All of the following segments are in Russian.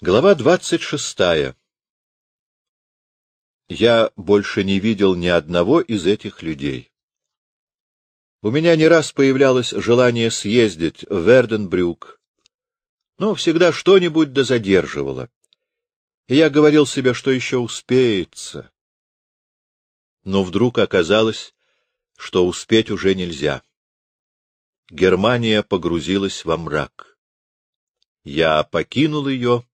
Глава двадцать шестая. Я больше не видел ни одного из этих людей. У меня не раз появлялось желание съездить в Верденбрюк, но всегда что-нибудь да задерживало. И я говорил себе, что еще успеется. Но вдруг оказалось, что успеть уже нельзя. Германия погрузилась во мрак. Я покинул ее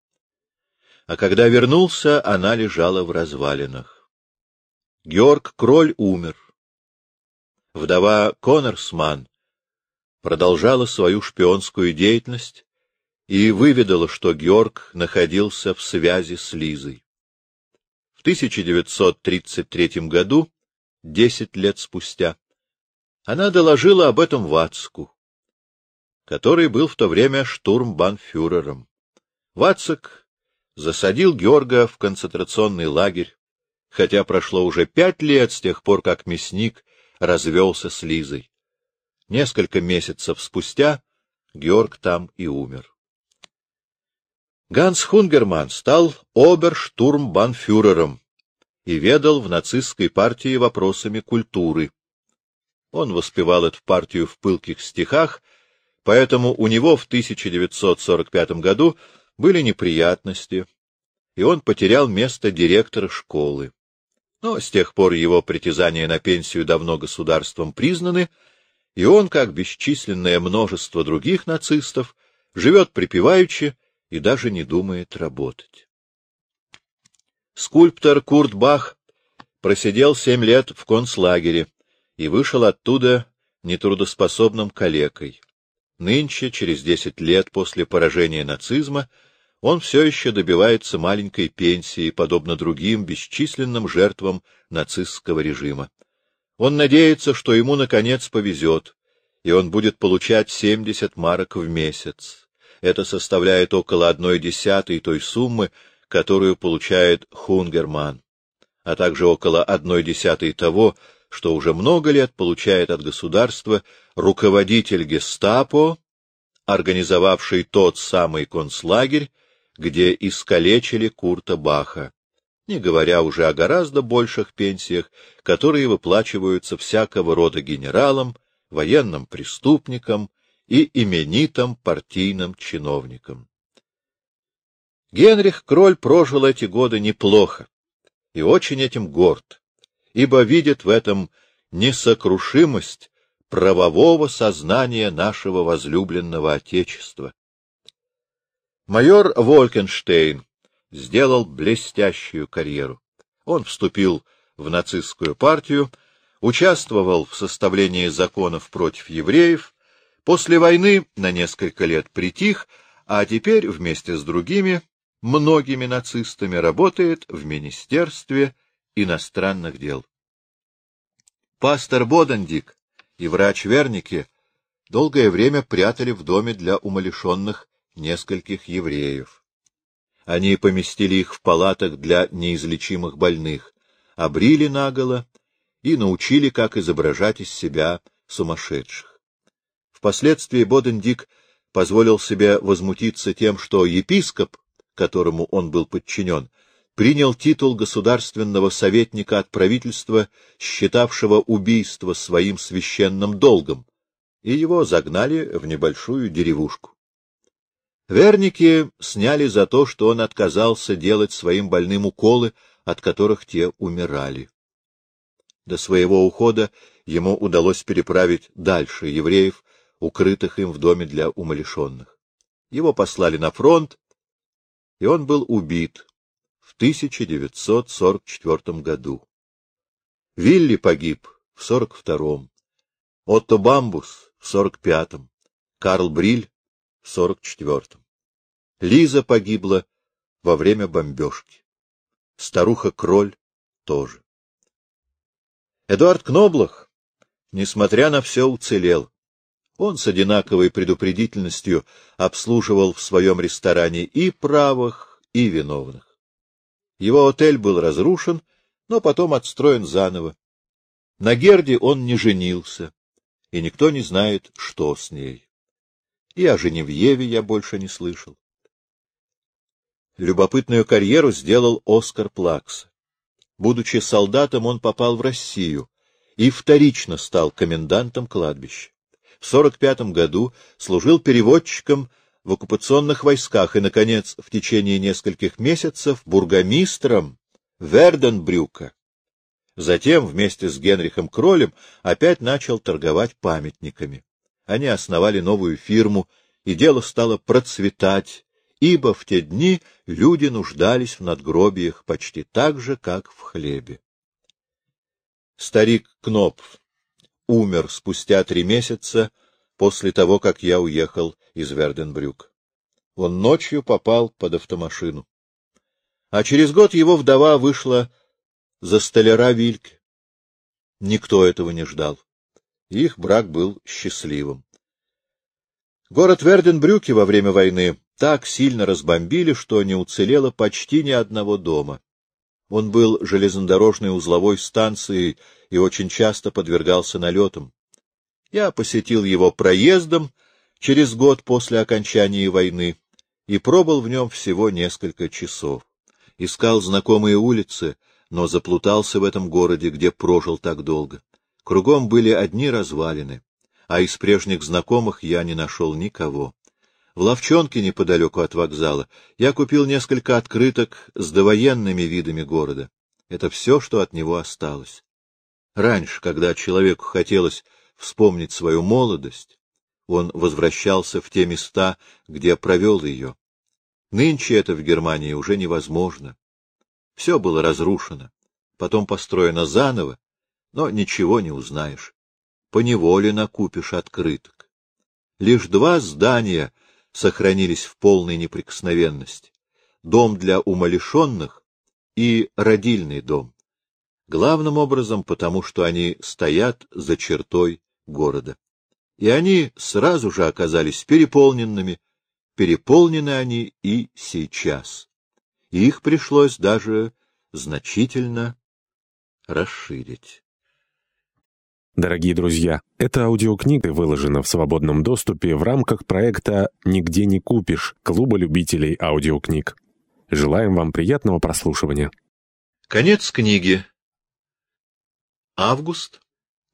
а когда вернулся, она лежала в развалинах. Георг Кроль умер. Вдова Коннорсман продолжала свою шпионскую деятельность и выведала, что Георг находился в связи с Лизой. В 1933 году, десять лет спустя, она доложила об этом Вацку, который был в то время штурмбанфюрером. Вацак засадил Георга в концентрационный лагерь, хотя прошло уже пять лет с тех пор, как мясник развелся с Лизой. Несколько месяцев спустя Георг там и умер. Ганс Хунгерман стал оберштурмбанфюрером и ведал в нацистской партии вопросами культуры. Он воспевал эту партию в пылких стихах, поэтому у него в 1945 году были неприятности, и он потерял место директора школы. Но с тех пор его притязания на пенсию давно государством признаны, и он, как бесчисленное множество других нацистов, живет припеваючи и даже не думает работать. Скульптор Курт Бах просидел семь лет в концлагере и вышел оттуда нетрудоспособным калекой. Нынче, через десять лет после поражения нацизма, он все еще добивается маленькой пенсии, подобно другим бесчисленным жертвам нацистского режима. Он надеется, что ему, наконец, повезет, и он будет получать 70 марок в месяц. Это составляет около одной десятой той суммы, которую получает Хунгерман, а также около одной десятой того, что уже много лет получает от государства руководитель гестапо, организовавший тот самый концлагерь, где искалечили Курта Баха, не говоря уже о гораздо больших пенсиях, которые выплачиваются всякого рода генералам, военным преступникам и именитым партийным чиновникам. Генрих Кроль прожил эти годы неплохо и очень этим горд, ибо видит в этом несокрушимость правового сознания нашего возлюбленного Отечества, Майор Волькенштейн сделал блестящую карьеру. Он вступил в нацистскую партию, участвовал в составлении законов против евреев, после войны на несколько лет притих, а теперь вместе с другими, многими нацистами, работает в Министерстве иностранных дел. Пастор Бодендик и врач Верники долгое время прятали в доме для умалишенных нескольких евреев. Они поместили их в палатах для неизлечимых больных, обрили наголо и научили, как изображать из себя сумасшедших. Впоследствии Бодендик позволил себе возмутиться тем, что епископ, которому он был подчинен, принял титул государственного советника от правительства, считавшего убийство своим священным долгом, и его загнали в небольшую деревушку. Верники сняли за то, что он отказался делать своим больным уколы, от которых те умирали. До своего ухода ему удалось переправить дальше евреев, укрытых им в доме для умалишенных. Его послали на фронт, и он был убит в 1944 году. Вилли погиб в 42-м, Отто Бамбус в 45-м, Карл Бриль в 44-м. Лиза погибла во время бомбежки. Старуха Кроль тоже. Эдуард Кноблах, несмотря на все, уцелел. Он с одинаковой предупредительностью обслуживал в своем ресторане и правых, и виновных. Его отель был разрушен, но потом отстроен заново. На Герде он не женился, и никто не знает, что с ней. И о Женевьеве я больше не слышал. Любопытную карьеру сделал Оскар Плакс. Будучи солдатом, он попал в Россию и вторично стал комендантом кладбища. В 45 году служил переводчиком в оккупационных войсках и, наконец, в течение нескольких месяцев бургомистром Верденбрюка. Затем вместе с Генрихом Кролем опять начал торговать памятниками. Они основали новую фирму, и дело стало процветать, ибо в те дни люди нуждались в надгробиях почти так же, как в хлебе. Старик Кнопф умер спустя три месяца после того, как я уехал из Верденбрюк. Он ночью попал под автомашину. А через год его вдова вышла за столяра Вильке. Никто этого не ждал. Их брак был счастливым. Город Верденбрюке во время войны так сильно разбомбили, что не уцелело почти ни одного дома. Он был железнодорожной узловой станцией и очень часто подвергался налетам. Я посетил его проездом через год после окончания войны и пробыл в нем всего несколько часов. Искал знакомые улицы, но заплутался в этом городе, где прожил так долго. Кругом были одни развалины, а из прежних знакомых я не нашел никого. В ловчонке неподалеку от вокзала я купил несколько открыток с довоенными видами города. Это все, что от него осталось. Раньше, когда человеку хотелось вспомнить свою молодость, он возвращался в те места, где провел ее. Нынче это в Германии уже невозможно. Все было разрушено, потом построено заново, но ничего не узнаешь. Поневоле накупишь открыток. Лишь два здания сохранились в полной неприкосновенности. Дом для умалишенных и родильный дом. Главным образом потому, что они стоят за чертой города. И они сразу же оказались переполненными, переполнены они и сейчас. Их пришлось даже значительно расширить. Дорогие друзья, эта аудиокнига выложена в свободном доступе в рамках проекта «Нигде не купишь» Клуба любителей аудиокниг. Желаем вам приятного прослушивания. Конец книги. Август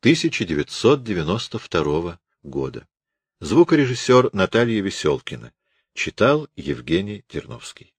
1992 года. Звукорежиссер Наталья Веселкина. Читал Евгений Терновский.